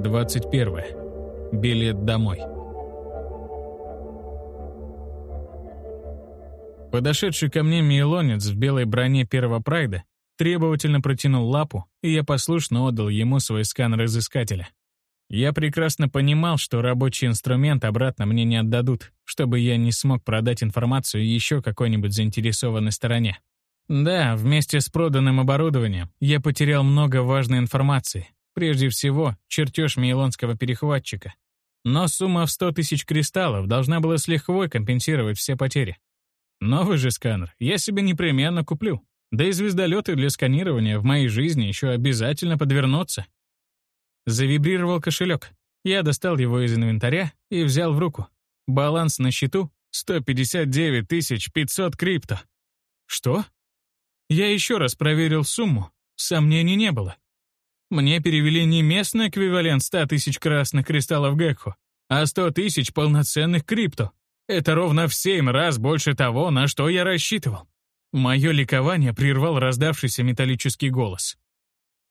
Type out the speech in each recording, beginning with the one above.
Глава 21. Билет домой. Подошедший ко мне мейлонец в белой броне первого прайда требовательно протянул лапу, и я послушно отдал ему свой сканер изыскателя. Я прекрасно понимал, что рабочий инструмент обратно мне не отдадут, чтобы я не смог продать информацию еще какой-нибудь заинтересованной стороне. Да, вместе с проданным оборудованием я потерял много важной информации, прежде всего чертеж мейлонского перехватчика. Но сумма в 100 тысяч кристаллов должна была с лихвой компенсировать все потери. Новый же сканер я себе непременно куплю. Да и звездолеты для сканирования в моей жизни еще обязательно подвернутся. Завибрировал кошелек. Я достал его из инвентаря и взял в руку. Баланс на счету — 159 500 крипто. Что? Я еще раз проверил сумму. Сомнений не было. Мне перевели не местный эквивалент 100 тысяч красных кристаллов Гекхо, а 100 тысяч полноценных крипто. Это ровно в 7 раз больше того, на что я рассчитывал. Мое ликование прервал раздавшийся металлический голос.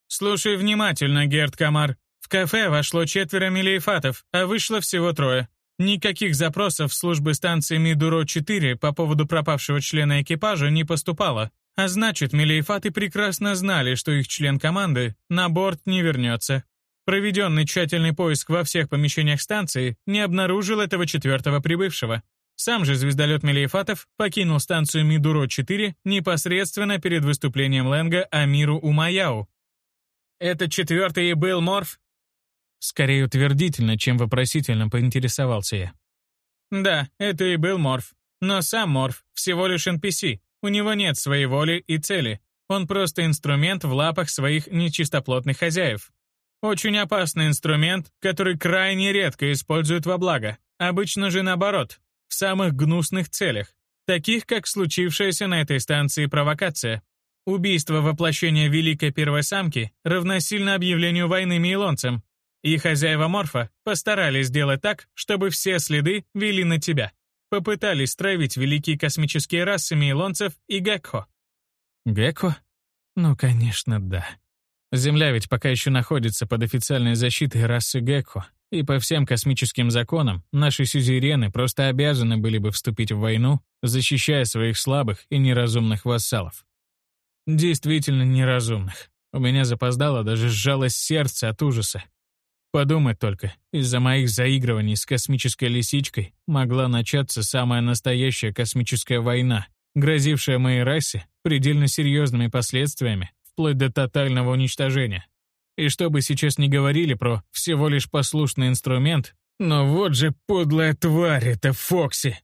«Слушай внимательно, Герд Камар. В кафе вошло четверо милиефатов, а вышло всего трое. Никаких запросов службы станции Мидуро-4 по поводу пропавшего члена экипажа не поступало. А значит, милиефаты прекрасно знали, что их член команды на борт не вернется. Проведенный тщательный поиск во всех помещениях станции не обнаружил этого четвертого прибывшего. Сам же звездолет Мелиефатов покинул станцию Мидуро-4 непосредственно перед выступлением Лэнга Амиру Умаяу, «Это четвертый и был Морф?» Скорее утвердительно, чем вопросительно поинтересовался я. «Да, это и был Морф. Но сам Морф всего лишь NPC. У него нет своей воли и цели. Он просто инструмент в лапах своих нечистоплотных хозяев. Очень опасный инструмент, который крайне редко используют во благо. Обычно же наоборот, в самых гнусных целях, таких как случившаяся на этой станции провокация. Убийство воплощения Великой Первой Самки равносильно объявлению войны мейлонцам, и хозяева Морфа постарались сделать так, чтобы все следы вели на тебя. Попытались стравить великие космические расы мейлонцев и Гекхо. Гекхо? Ну, конечно, да. Земля ведь пока еще находится под официальной защитой расы Гекхо, и по всем космическим законам наши сюзерены просто обязаны были бы вступить в войну, защищая своих слабых и неразумных вассалов. Действительно неразумных. У меня запоздало, даже сжалось сердце от ужаса. Подумать только, из-за моих заигрываний с космической лисичкой могла начаться самая настоящая космическая война, грозившая моей расе предельно серьезными последствиями, вплоть до тотального уничтожения. И что бы сейчас ни говорили про всего лишь послушный инструмент, но вот же подлая тварь это Фокси!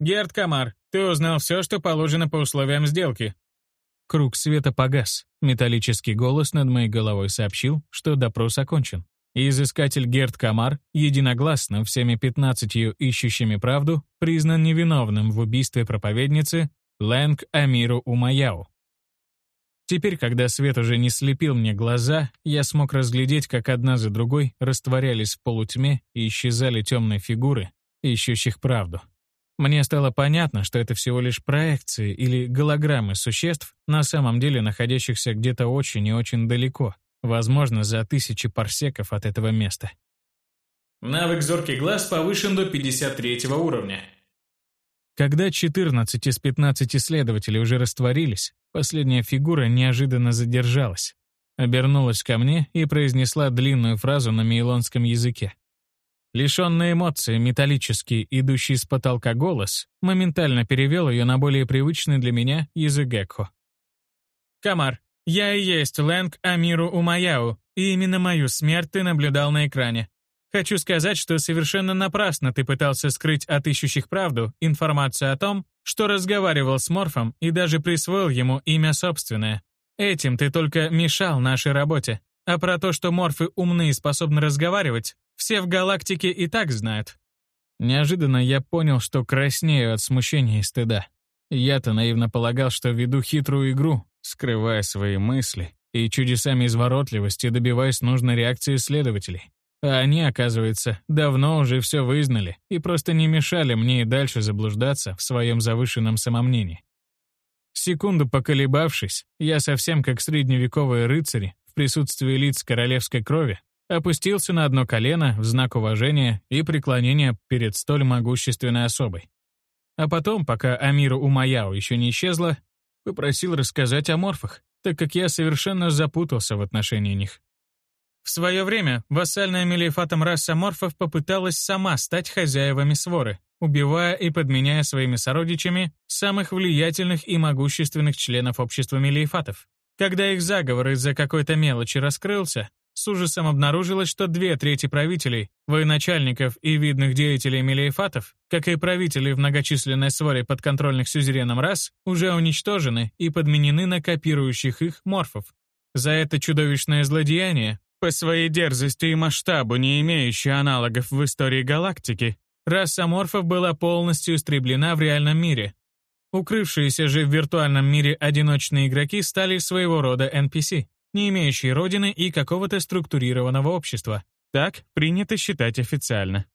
Герд Камар, ты узнал все, что положено по условиям сделки. Круг света погас. Металлический голос над моей головой сообщил, что допрос окончен. И изыскатель Герд Камар единогласно всеми пятнадцатью ищущими правду признан невиновным в убийстве проповедницы Лэнг Амиру Умаяу. Теперь, когда свет уже не слепил мне глаза, я смог разглядеть, как одна за другой растворялись в полутьме и исчезали темные фигуры, ищущих правду. Мне стало понятно, что это всего лишь проекции или голограммы существ, на самом деле находящихся где-то очень и очень далеко, возможно, за тысячи парсеков от этого места. Навык «Зоркий глаз» повышен до 53 уровня. Когда 14 из 15 исследователей уже растворились, последняя фигура неожиданно задержалась, обернулась ко мне и произнесла длинную фразу на мейлонском языке. Лишенный эмоций, металлический, идущий с потолка голос, моментально перевел ее на более привычный для меня язык Гекхо. «Камар, я и есть Лэнг Амиру Умаяу, и именно мою смерть ты наблюдал на экране. Хочу сказать, что совершенно напрасно ты пытался скрыть от ищущих правду информацию о том, что разговаривал с Морфом и даже присвоил ему имя собственное. Этим ты только мешал нашей работе. А про то, что морфы умны и способны разговаривать, все в галактике и так знают. Неожиданно я понял, что краснею от смущения и стыда. Я-то наивно полагал, что веду хитрую игру, скрывая свои мысли и чудесами изворотливости добиваясь нужной реакции исследователей. А они, оказывается, давно уже все вызнали и просто не мешали мне и дальше заблуждаться в своем завышенном самомнении. Секунду поколебавшись, я совсем как средневековые рыцари в присутствии лиц королевской крови опустился на одно колено в знак уважения и преклонения перед столь могущественной особой. А потом, пока Амиру Умаяо еще не исчезла, попросил рассказать о морфах, так как я совершенно запутался в отношении них. В свое время вассальная мелиефатом раса морфов попыталась сама стать хозяевами своры, убивая и подменяя своими сородичами самых влиятельных и могущественных членов общества мелиефатов. Когда их заговор из-за какой-то мелочи раскрылся, с ужасом обнаружилось, что две трети правителей, военачальников и видных деятелей мелиефатов, как и правителей в многочисленной своре подконтрольных сюзеренам рас, уже уничтожены и подменены на копирующих их морфов. За это чудовищное злодеяние, по своей дерзости и масштабу, не имеющей аналогов в истории галактики, раса морфов была полностью истреблена в реальном мире. Укрывшиеся же в виртуальном мире одиночные игроки стали своего рода NPC не имеющие родины и какого-то структурированного общества. Так принято считать официально.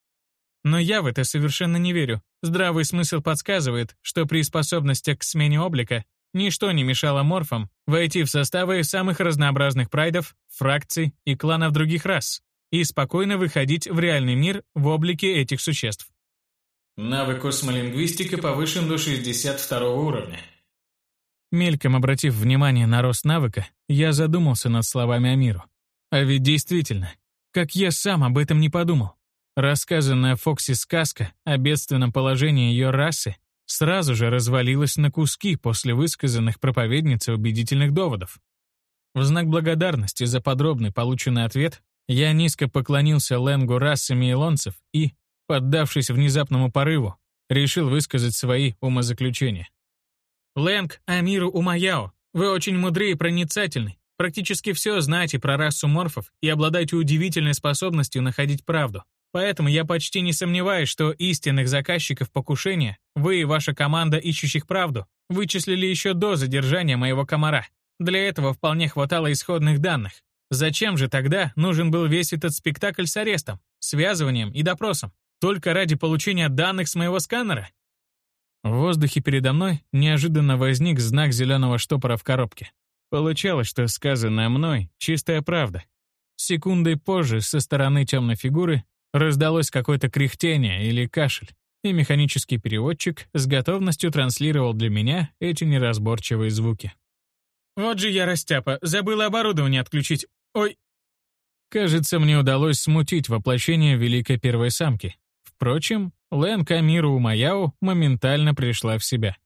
Но я в это совершенно не верю. Здравый смысл подсказывает, что при способностях к смене облика ничто не мешало морфам войти в составы самых разнообразных прайдов, фракций и кланов других рас и спокойно выходить в реальный мир в облике этих существ. Навык космолингвистика повышен до 62 уровня. Мельком обратив внимание на рост навыка, я задумался над словами Амиру. А ведь действительно, как я сам об этом не подумал. Рассказанная Фокси сказка о бедственном положении ее расы сразу же развалилась на куски после высказанных проповедницей убедительных доводов. В знак благодарности за подробный полученный ответ я низко поклонился Ленгу расы мейлонцев и, поддавшись внезапному порыву, решил высказать свои умозаключения. Лэнг Амиру Умаяо, вы очень мудры и проницательны. Практически все знаете про расу морфов и обладаете удивительной способностью находить правду. Поэтому я почти не сомневаюсь, что истинных заказчиков покушения, вы и ваша команда ищущих правду, вычислили еще до задержания моего комара. Для этого вполне хватало исходных данных. Зачем же тогда нужен был весь этот спектакль с арестом, связыванием и допросом? Только ради получения данных с моего сканера? В воздухе передо мной неожиданно возник знак зеленого штопора в коробке. Получалось, что сказанное мной — чистая правда. Секундой позже со стороны темной фигуры раздалось какое-то кряхтение или кашель, и механический переводчик с готовностью транслировал для меня эти неразборчивые звуки. «Вот же я растяпа, забыла оборудование отключить. Ой!» Кажется, мне удалось смутить воплощение великой первой самки. Впрочем, Лэн Камиру Умаяу моментально пришла в себя.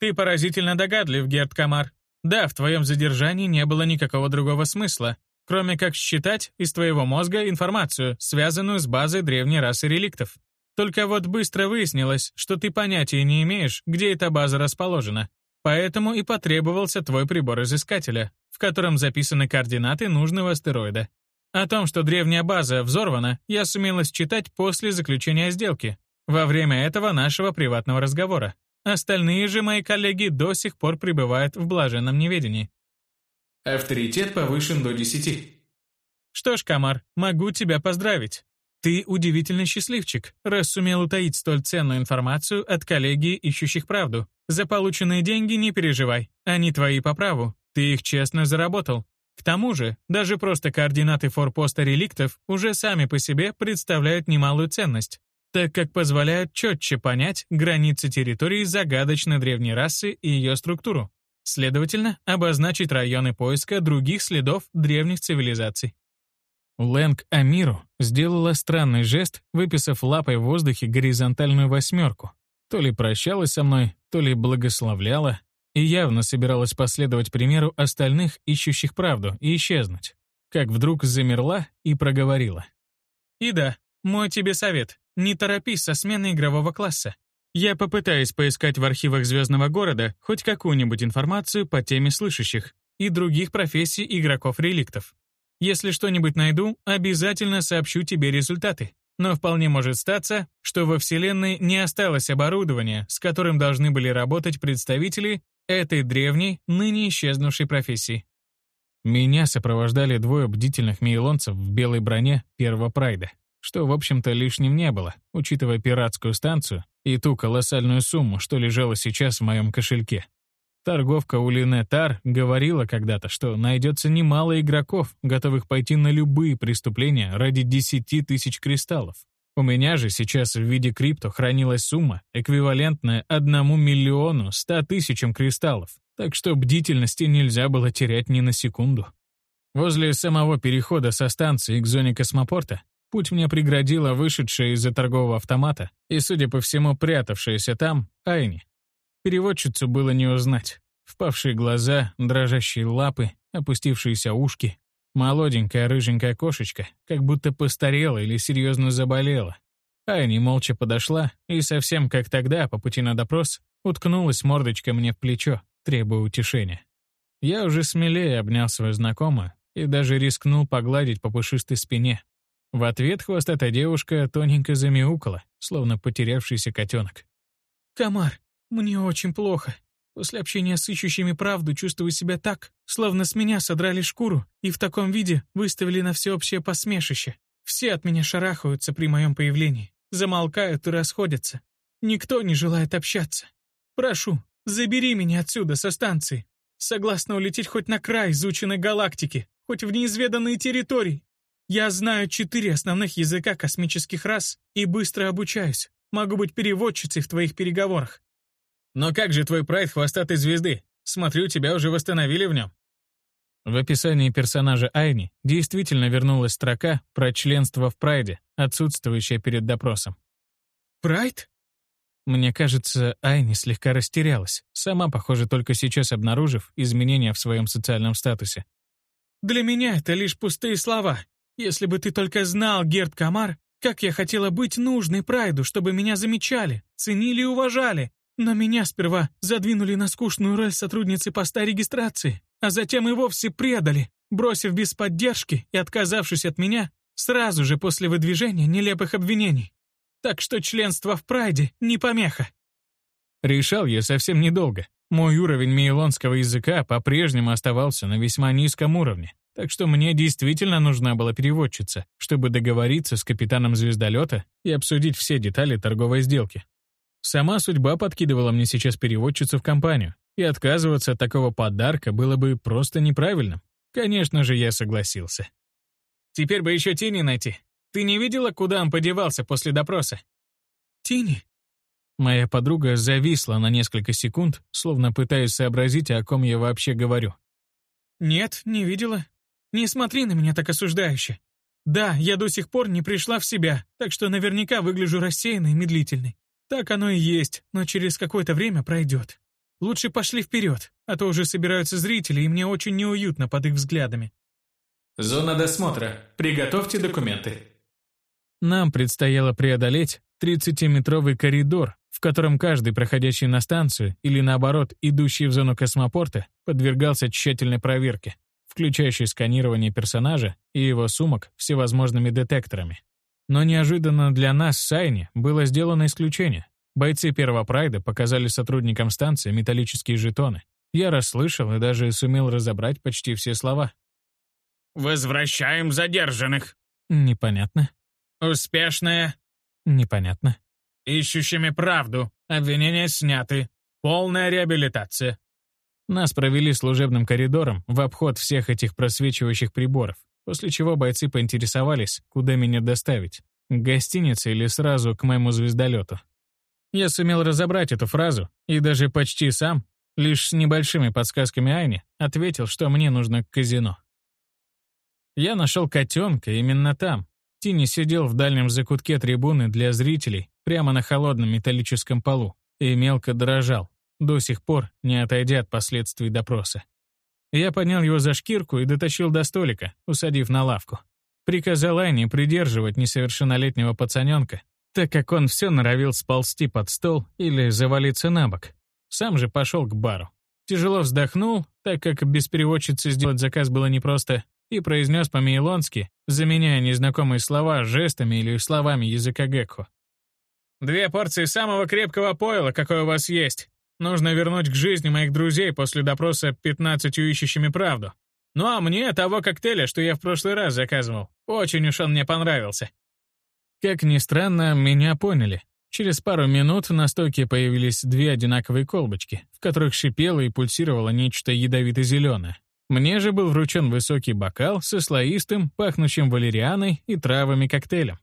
«Ты поразительно догадлив, Герд Камар. Да, в твоем задержании не было никакого другого смысла, кроме как считать из твоего мозга информацию, связанную с базой древней расы реликтов. Только вот быстро выяснилось, что ты понятия не имеешь, где эта база расположена. Поэтому и потребовался твой прибор изыскателя, в котором записаны координаты нужного астероида. О том, что древняя база взорвана, я сумела считать после заключения сделки, во время этого нашего приватного разговора. Остальные же мои коллеги до сих пор пребывают в блаженном неведении. Авторитет повышен до 10. Что ж, Камар, могу тебя поздравить. Ты удивительный счастливчик, раз сумел утаить столь ценную информацию от коллеги, ищущих правду. За полученные деньги не переживай, они твои по праву, ты их честно заработал. К тому же, даже просто координаты форпоста реликтов уже сами по себе представляют немалую ценность, так как позволяют четче понять границы территории загадочной древней расы и ее структуру. Следовательно, обозначить районы поиска других следов древних цивилизаций. Лэнг Амиру сделала странный жест, выписав лапой в воздухе горизонтальную восьмерку. То ли прощалась со мной, то ли благословляла, и явно собиралась последовать примеру остальных, ищущих правду, и исчезнуть. Как вдруг замерла и проговорила. «И да, мой тебе совет. Не торопись со сменой игрового класса. Я попытаюсь поискать в архивах Звездного города хоть какую-нибудь информацию по теме слышащих и других профессий игроков-реликтов. Если что-нибудь найду, обязательно сообщу тебе результаты. Но вполне может статься, что во Вселенной не осталось оборудования, с которым должны были работать представители этой древней, ныне исчезнувшей профессии. Меня сопровождали двое бдительных мейлонцев в белой броне первого прайда, что, в общем-то, лишним не было, учитывая пиратскую станцию и ту колоссальную сумму, что лежала сейчас в моем кошельке. Торговка Улине Тар говорила когда-то, что найдется немало игроков, готовых пойти на любые преступления ради 10 тысяч кристаллов. У меня же сейчас в виде крипто хранилась сумма, эквивалентная 1 миллиону 100 тысячам кристаллов, так что бдительности нельзя было терять ни на секунду. Возле самого перехода со станции к зоне космопорта путь мне преградила вышедшая из-за торгового автомата и, судя по всему, прятавшаяся там Айни. Переводчицу было не узнать. Впавшие глаза, дрожащие лапы, опустившиеся ушки. Молоденькая рыженькая кошечка, как будто постарела или серьезно заболела. Айни молча подошла и, совсем как тогда, по пути на допрос, уткнулась мордочкой мне в плечо, требуя утешения. Я уже смелее обнял свою знакомую и даже рискнул погладить по пушистой спине. В ответ хвостатая девушка тоненько замяукала, словно потерявшийся котенок. «Комар, мне очень плохо. После общения с ищущими правду чувствую себя так, словно с меня содрали шкуру и в таком виде выставили на всеобщее посмешище. Все от меня шарахаются при моем появлении, замолкают и расходятся. Никто не желает общаться. Прошу, забери меня отсюда, со станции. Согласна улететь хоть на край изученной галактики, хоть в неизведанные территории. Я знаю четыре основных языка космических рас и быстро обучаюсь. Могу быть переводчицей в твоих переговорах. Но как же твой прайд хвостатой звезды? Смотрю, тебя уже восстановили в нем. В описании персонажа Айни действительно вернулась строка про членство в прайде, отсутствующая перед допросом. «Прайд?» Мне кажется, Айни слегка растерялась, сама, похоже, только сейчас обнаружив изменения в своем социальном статусе. «Для меня это лишь пустые слова. Если бы ты только знал, Герд Камар, как я хотела быть нужной Прайду, чтобы меня замечали, ценили и уважали. Но меня сперва задвинули на скучную роль сотрудницы поста регистрации, а затем и вовсе предали, бросив без поддержки и отказавшись от меня сразу же после выдвижения нелепых обвинений. Так что членство в Прайде не помеха. Решал я совсем недолго. Мой уровень мейлонского языка по-прежнему оставался на весьма низком уровне, так что мне действительно нужна была переводчица, чтобы договориться с капитаном звездолета и обсудить все детали торговой сделки. Сама судьба подкидывала мне сейчас переводчицу в компанию, и отказываться от такого подарка было бы просто неправильным. Конечно же, я согласился. Теперь бы еще Тини найти. Ты не видела, куда он подевался после допроса? Тини? Моя подруга зависла на несколько секунд, словно пытаясь сообразить, о ком я вообще говорю. Нет, не видела. Не смотри на меня так осуждающе. Да, я до сих пор не пришла в себя, так что наверняка выгляжу рассеянной и медлительной. Так оно и есть, но через какое-то время пройдет. Лучше пошли вперед, а то уже собираются зрители, и мне очень неуютно под их взглядами. Зона досмотра. Приготовьте документы. Нам предстояло преодолеть 30-метровый коридор, в котором каждый проходящий на станцию или, наоборот, идущий в зону космопорта, подвергался тщательной проверке, включающей сканирование персонажа и его сумок всевозможными детекторами. Но неожиданно для нас Сайни было сделано исключение. Бойцы первого прайда показали сотрудникам станции металлические жетоны. Я расслышал и даже сумел разобрать почти все слова. «Возвращаем задержанных». Непонятно. «Успешная». Непонятно. «Ищущими правду. Обвинения сняты. Полная реабилитация». Нас провели служебным коридором в обход всех этих просвечивающих приборов, после чего бойцы поинтересовались, куда меня доставить. К гостинице или сразу к моему звездолету. Я сумел разобрать эту фразу и даже почти сам, лишь с небольшими подсказками Айни, ответил, что мне нужно к казино. Я нашел котенка именно там. Тини сидел в дальнем закутке трибуны для зрителей, прямо на холодном металлическом полу, и мелко дрожал, до сих пор не отойдя от последствий допроса. Я поднял его за шкирку и дотащил до столика, усадив на лавку. Приказал Айне придерживать несовершеннолетнего пацаненка, так как он все норовил сползти под стол или завалиться на бок. Сам же пошел к бару. Тяжело вздохнул, так как без переводчицы сделать заказ было непросто, и произнес по-мейлонски, заменяя незнакомые слова жестами или словами языка Гекхо. «Две порции самого крепкого пойла, какое у вас есть. Нужно вернуть к жизни моих друзей после допроса пятнадцатью ищущими правду. Ну а мне того коктейля, что я в прошлый раз заказывал. Очень уж он мне понравился. Как ни странно, меня поняли. Через пару минут на стойке появились две одинаковые колбочки, в которых шипело и пульсировало нечто ядовито-зеленое. Мне же был вручен высокий бокал со слоистым, пахнущим валерианой и травами коктейлем.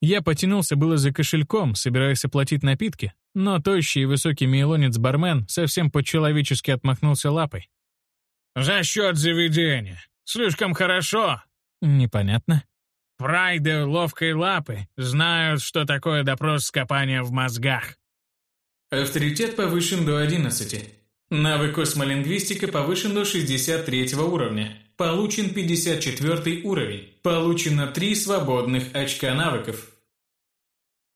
Я потянулся было за кошельком, собираясь оплатить напитки, но тощий и высокий мейлонец-бармен совсем по-человечески отмахнулся лапой. «За счет заведения. Слишком хорошо». «Непонятно». Прайды ловкой лапы знают, что такое допрос с копанием в мозгах. Авторитет повышен до 11. Навык космолингвистика повышен до 63 уровня. Получен 54 уровень. Получено 3 свободных очка навыков.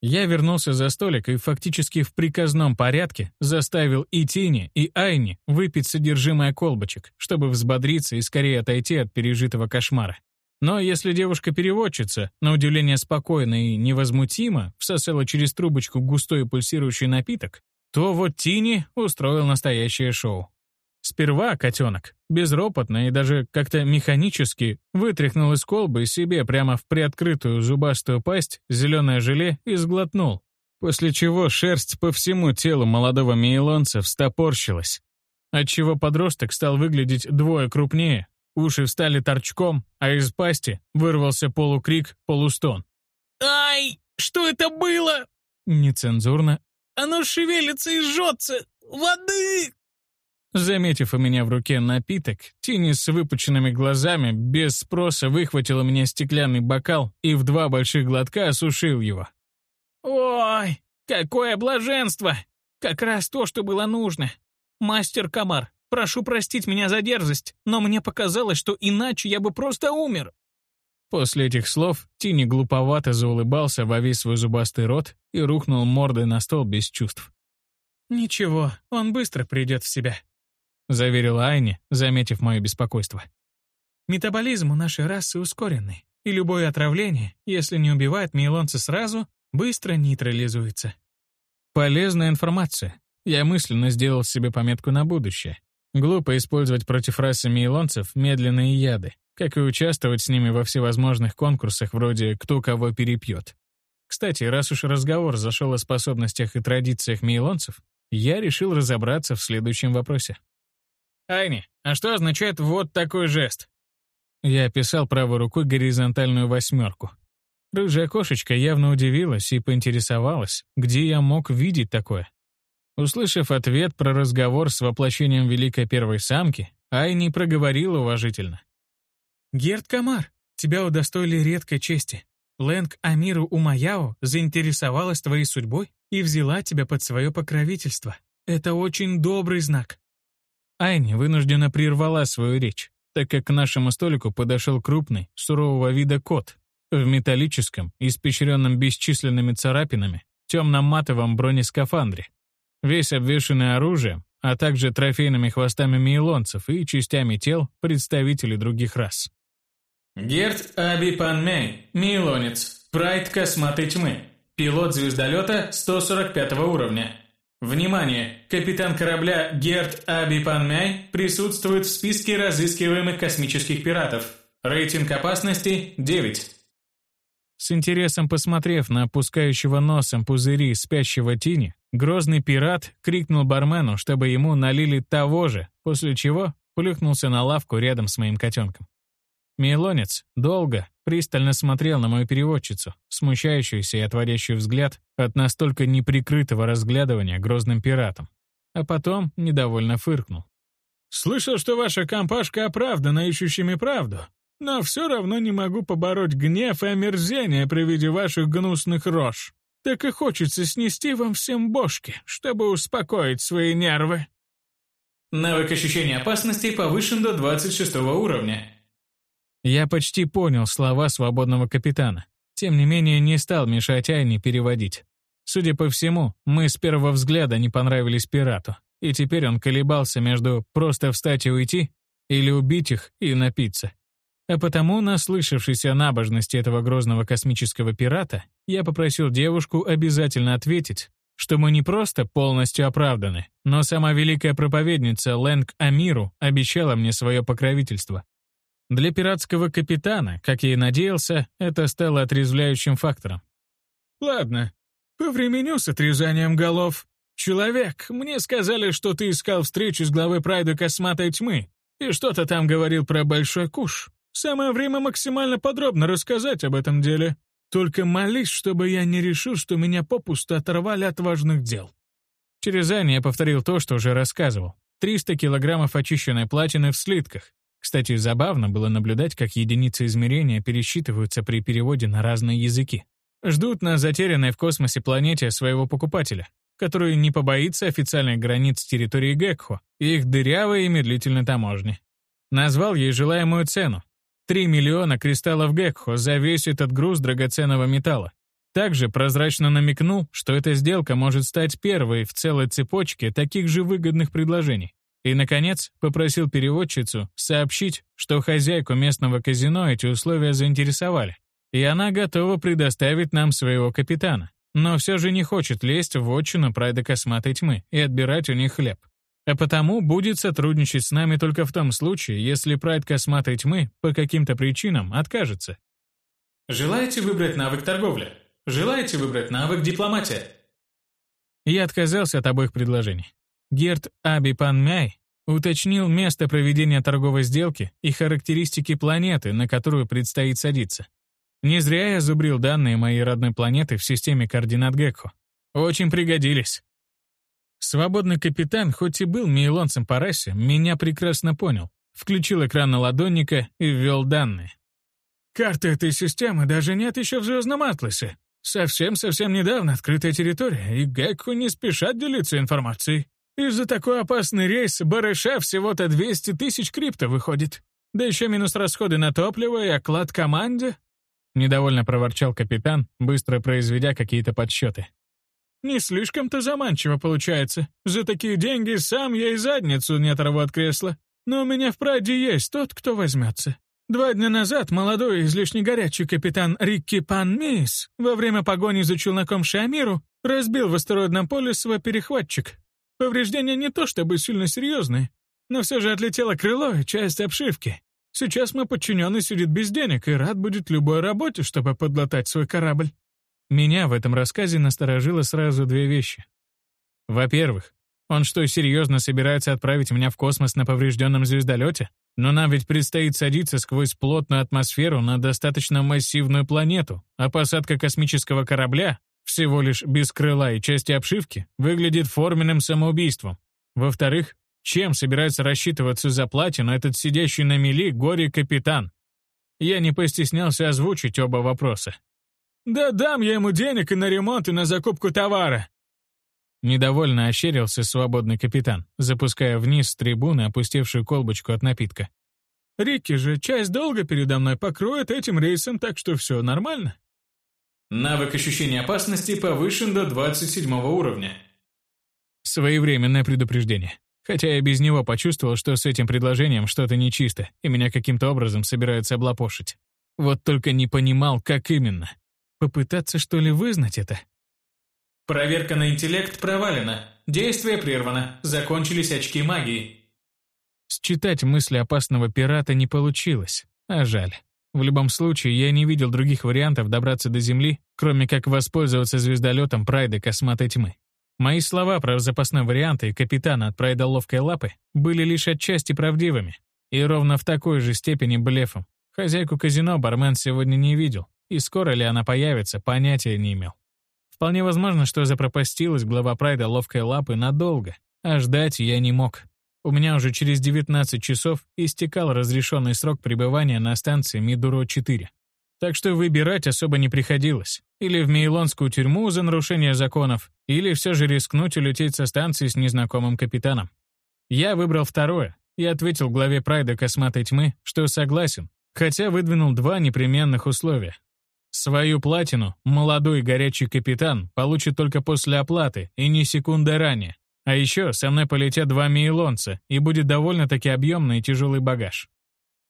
Я вернулся за столик и фактически в приказном порядке заставил и Тини, и Айни выпить содержимое колбочек, чтобы взбодриться и скорее отойти от пережитого кошмара. Но если девушка-переводчица, на удивление спокойно и невозмутимо, всосала через трубочку густой пульсирующий напиток, то вот Тини устроил настоящее шоу. Сперва котенок, безропотно и даже как-то механически, вытряхнул из колбы себе прямо в приоткрытую зубастую пасть зеленое желе и сглотнул, после чего шерсть по всему телу молодого мейлонца встопорщилась, отчего подросток стал выглядеть двое крупнее, Уши встали торчком, а из пасти вырвался полукрик, полустон. «Ай! Что это было?» Нецензурно. «Оно шевелится и жжется! Воды!» Заметив у меня в руке напиток, Тини с выпученными глазами без спроса выхватил у меня стеклянный бокал и в два больших глотка осушил его. «Ой, какое блаженство! Как раз то, что было нужно. Мастер Камар, Прошу простить меня за дерзость, но мне показалось, что иначе я бы просто умер». После этих слов Тини глуповато заулыбался во весь свой зубастый рот и рухнул мордой на стол без чувств. «Ничего, он быстро придет в себя», — заверила Айни, заметив мое беспокойство. «Метаболизм у нашей расы ускоренный, и любое отравление, если не убивает мейлонца сразу, быстро нейтрализуется». Полезная информация. Я мысленно сделал себе пометку на будущее. Глупо использовать против расы мейлонцев медленные яды, как и участвовать с ними во всевозможных конкурсах вроде «кто кого перепьет». Кстати, раз уж разговор зашел о способностях и традициях мейлонцев, я решил разобраться в следующем вопросе. «Айни, а что означает вот такой жест?» Я описал правой рукой горизонтальную восьмерку. Рыжая кошечка явно удивилась и поинтересовалась, где я мог видеть такое. Услышав ответ про разговор с воплощением Великой Первой Самки, Айни проговорила уважительно. «Герд Камар, тебя удостоили редкой чести. Лэнг Амиру Умаяо заинтересовалась твоей судьбой и взяла тебя под свое покровительство. Это очень добрый знак». Айни вынужденно прервала свою речь, так как к нашему столику подошел крупный, сурового вида кот в металлическом, испещренном бесчисленными царапинами, темно-матовом бронескафандре весь обвешанный оружием, а также трофейными хвостами мейлонцев и частями тел представителей других рас. Герт Аби Панмей, мейлонец, прайд косматой тьмы, пилот звездолета 145 уровня. Внимание! Капитан корабля Герт Аби Панмей присутствует в списке разыскиваемых космических пиратов. Рейтинг опасности 9. С интересом посмотрев на опускающего носом пузыри спящего Тини, грозный пират крикнул бармену, чтобы ему налили того же, после чего плюхнулся на лавку рядом с моим котенком. Мейлонец долго, пристально смотрел на мою переводчицу, смущающуюся и отводящую взгляд от настолько неприкрытого разглядывания грозным пиратом, а потом недовольно фыркнул. «Слышал, что ваша компашка оправдана ищущими правду но все равно не могу побороть гнев и омерзение при виде ваших гнусных рож. Так и хочется снести вам всем бошки, чтобы успокоить свои нервы. Навык ощущения опасности повышен до 26 уровня. Я почти понял слова свободного капитана. Тем не менее, не стал мешать Айне переводить. Судя по всему, мы с первого взгляда не понравились пирату, и теперь он колебался между просто встать и уйти или убить их и напиться. А потому, наслышавшись о набожности этого грозного космического пирата, я попросил девушку обязательно ответить, что мы не просто полностью оправданы, но сама великая проповедница Лэнг Амиру обещала мне свое покровительство. Для пиратского капитана, как я и надеялся, это стало отрезвляющим фактором. «Ладно, Повременю с отрезанием голов. Человек, мне сказали, что ты искал встречу с главой Прайда Косматой Тьмы, и что-то там говорил про Большой Куш. Самое время максимально подробно рассказать об этом деле. Только молись, чтобы я не решил, что меня попусту оторвали от важных дел». Через Ани я повторил то, что уже рассказывал. 300 килограммов очищенной платины в слитках. Кстати, забавно было наблюдать, как единицы измерения пересчитываются при переводе на разные языки. Ждут на затерянной в космосе планете своего покупателя, который не побоится официальных границ территории Гекхо и их дырявой и медлительной таможни. Назвал ей желаемую цену. 3 миллиона кристаллов Гекхо за весь этот груз драгоценного металла. Также прозрачно намекнул, что эта сделка может стать первой в целой цепочке таких же выгодных предложений. И, наконец, попросил переводчицу сообщить, что хозяйку местного казино эти условия заинтересовали, и она готова предоставить нам своего капитана, но все же не хочет лезть в отчину прайда косматой тьмы и отбирать у них хлеб. А потому будет сотрудничать с нами только в том случае, если прайд косматой тьмы по каким-то причинам откажется. Желаете выбрать навык торговля? Желаете выбрать навык дипломатия? Я отказался от обоих предложений. Герт Аби Панмяй уточнил место проведения торговой сделки и характеристики планеты, на которую предстоит садиться. Не зря я зубрил данные моей родной планеты в системе координат Гекко. Очень пригодились. Свободный капитан, хоть и был мейлонцем по расе, меня прекрасно понял. Включил экран наладонника и ввел данные. Карты этой системы даже нет еще в Звездном Атласе. Совсем-совсем недавно открытая территория, и Гекку не спешат делиться информацией. Из-за такой опасный рейс барыша всего-то 200 тысяч крипто выходит. Да еще минус расходы на топливо и оклад команде. Недовольно проворчал капитан, быстро произведя какие-то подсчеты. Не слишком-то заманчиво получается. За такие деньги сам я и задницу не оторву от кресла. Но у меня в Праде есть тот, кто возьмется. Два дня назад молодой излишне горячий капитан Рикки Пан Мейс во время погони за челноком Шамиру разбил в астероидном поле свой перехватчик. Повреждения не то чтобы сильно серьезные, но все же отлетело крыло и часть обшивки. Сейчас мой подчиненный сидит без денег и рад будет любой работе, чтобы подлатать свой корабль. Меня в этом рассказе насторожило сразу две вещи. Во-первых, он что, серьезно собирается отправить меня в космос на поврежденном звездолете? Но нам ведь предстоит садиться сквозь плотную атмосферу на достаточно массивную планету, а посадка космического корабля, всего лишь без крыла и части обшивки, выглядит форменным самоубийством. Во-вторых, чем собирается рассчитываться за платину этот сидящий на мели горе-капитан? Я не постеснялся озвучить оба вопроса. «Да дам я ему денег и на ремонт, и на закупку товара. Недовольно ощерился свободный капитан, запуская вниз с трибуны опустевшую колбочку от напитка. «Рикки же часть долга передо мной покроет этим рейсом, так что все нормально». Навык ощущения опасности повышен до 27 уровня. Своевременное предупреждение. Хотя я без него почувствовал, что с этим предложением что-то нечисто, и меня каким-то образом собираются облапошить. Вот только не понимал, как именно. Попытаться, что ли, вызнать это? Проверка на интеллект провалена. Действие прервано. Закончились очки магии. Считать мысли опасного пирата не получилось, а жаль. В любом случае, я не видел других вариантов добраться до Земли, кроме как воспользоваться звездолетом Прайда Косматой Тьмы. Мои слова про запасной вариант и капитана от Прайда Ловкой Лапы были лишь отчасти правдивыми, и ровно в такой же степени блефом. Хозяйку казино бармен сегодня не видел, и скоро ли она появится, понятия не имел. Вполне возможно, что запропастилась глава Прайда ловкой лапы надолго, а ждать я не мог. У меня уже через 19 часов истекал разрешенный срок пребывания на станции Мидуро-4. Так что выбирать особо не приходилось. Или в Мейлонскую тюрьму за нарушение законов, или все же рискнуть улететь со станции с незнакомым капитаном. Я выбрал второе и ответил главе Прайда Косматой Тьмы, что согласен, хотя выдвинул два непременных условия. Свою платину молодой горячий капитан получит только после оплаты и не секунды ранее. А еще со мной полетят два мейлонца, и будет довольно-таки объемный и тяжелый багаж.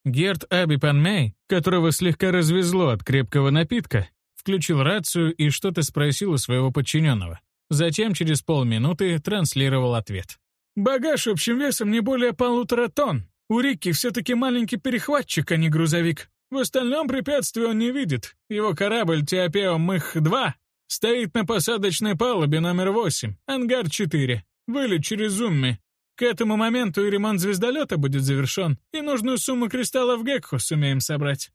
Герт Аби Панмей, которого слегка развезло от крепкого напитка, включил рацию и что-то спросил у своего подчиненного. Затем через полминуты транслировал ответ. «Багаж общим весом не более полутора тонн. У Рикки все-таки маленький перехватчик, а не грузовик. В остальном препятствий он не видит. Его корабль Теопео Мых-2 Стоит на посадочной палубе номер 8, ангар 4. Вылет через Умми. К этому моменту и ремонт звездолета будет завершен, и нужную сумму кристаллов Гекху сумеем собрать.